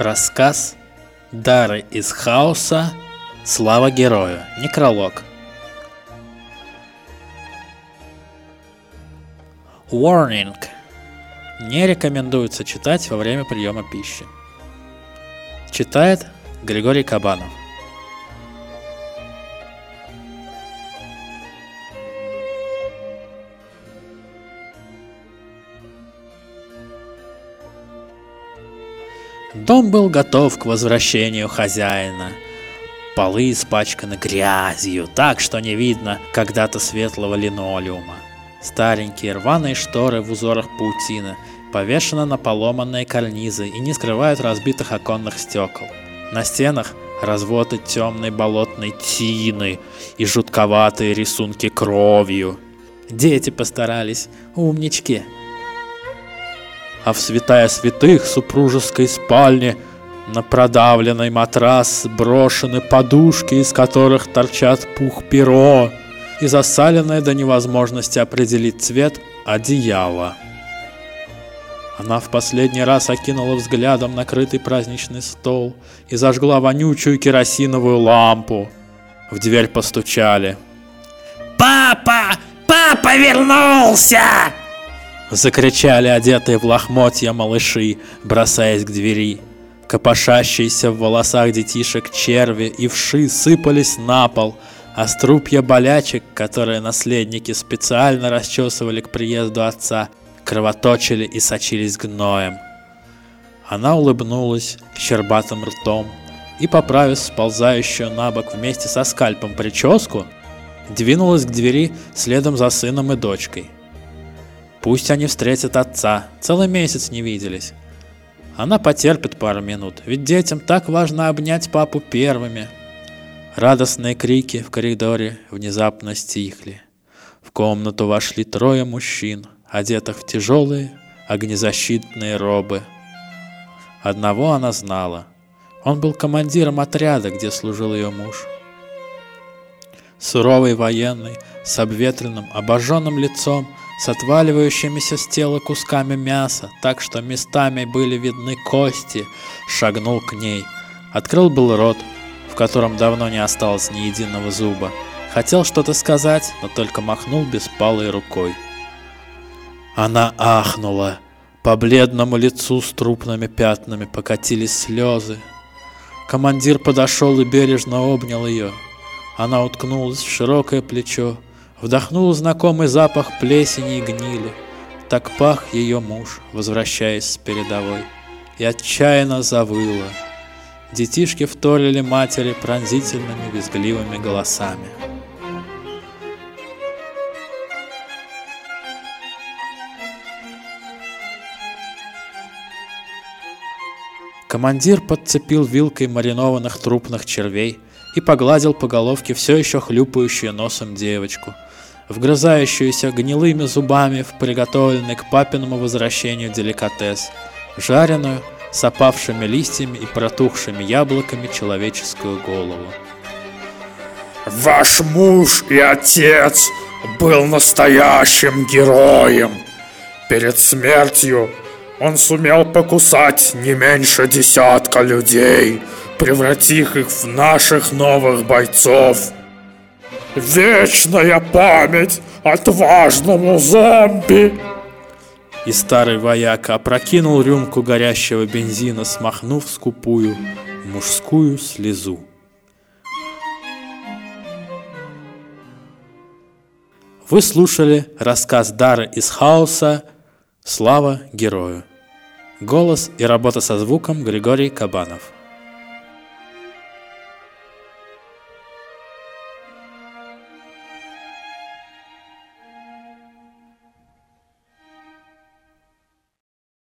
Рассказ «Дары из хаоса. Слава герою». Некролог. Warning. Не рекомендуется читать во время приема пищи. Читает Григорий Кабанов. Дом был готов к возвращению хозяина. Полы испачканы грязью, так что не видно когда-то светлого линолеума. Старенькие рваные шторы в узорах паутины повешены на поломанные карнизы и не скрывают разбитых оконных стекол. На стенах разводы темной болотной тины и жутковатые рисунки кровью. Дети постарались, умнички а в святая святых супружеской спальне на продавленный матрас брошены подушки, из которых торчат пух перо и засаленное до невозможности определить цвет одеяло. Она в последний раз окинула взглядом накрытый праздничный стол и зажгла вонючую керосиновую лампу. В дверь постучали. «Папа! Папа вернулся!» Закричали одетые в лохмотья малыши, бросаясь к двери. Копошащиеся в волосах детишек черви и вши сыпались на пол, а струпья болячек, которые наследники специально расчесывали к приезду отца, кровоточили и сочились гноем. Она улыбнулась щербатым ртом и, поправив сползающую на бок вместе со скальпом прическу, двинулась к двери следом за сыном и дочкой – Пусть они встретят отца, целый месяц не виделись. Она потерпит пару минут, ведь детям так важно обнять папу первыми. Радостные крики в коридоре внезапно стихли. В комнату вошли трое мужчин, одетых в тяжелые огнезащитные робы. Одного она знала. Он был командиром отряда, где служил ее муж. Суровый военный, с обветренным, обожженным лицом, с отваливающимися с тела кусками мяса, так что местами были видны кости, шагнул к ней. Открыл был рот, в котором давно не осталось ни единого зуба. Хотел что-то сказать, но только махнул беспалой рукой. Она ахнула. По бледному лицу с трупными пятнами покатились слезы. Командир подошел и бережно обнял ее. Она уткнулась в широкое плечо, Вдохнул знакомый запах плесени и гнили. Так пах ее муж, возвращаясь с передовой, и отчаянно завыла. Детишки вторили матери пронзительными визгливыми голосами. Командир подцепил вилкой маринованных трупных червей и погладил по головке все еще хлюпающую носом девочку – вгрызающуюся гнилыми зубами в приготовленный к папиному возвращению деликатес, жареную с опавшими листьями и протухшими яблоками человеческую голову. «Ваш муж и отец был настоящим героем. Перед смертью он сумел покусать не меньше десятка людей, превратив их в наших новых бойцов. Вечная память отважному зомби!» И старый вояка опрокинул рюмку горящего бензина, смахнув скупую мужскую слезу. Вы слушали рассказ Дары из хаоса «Слава герою». Голос и работа со звуком Григорий Кабанов.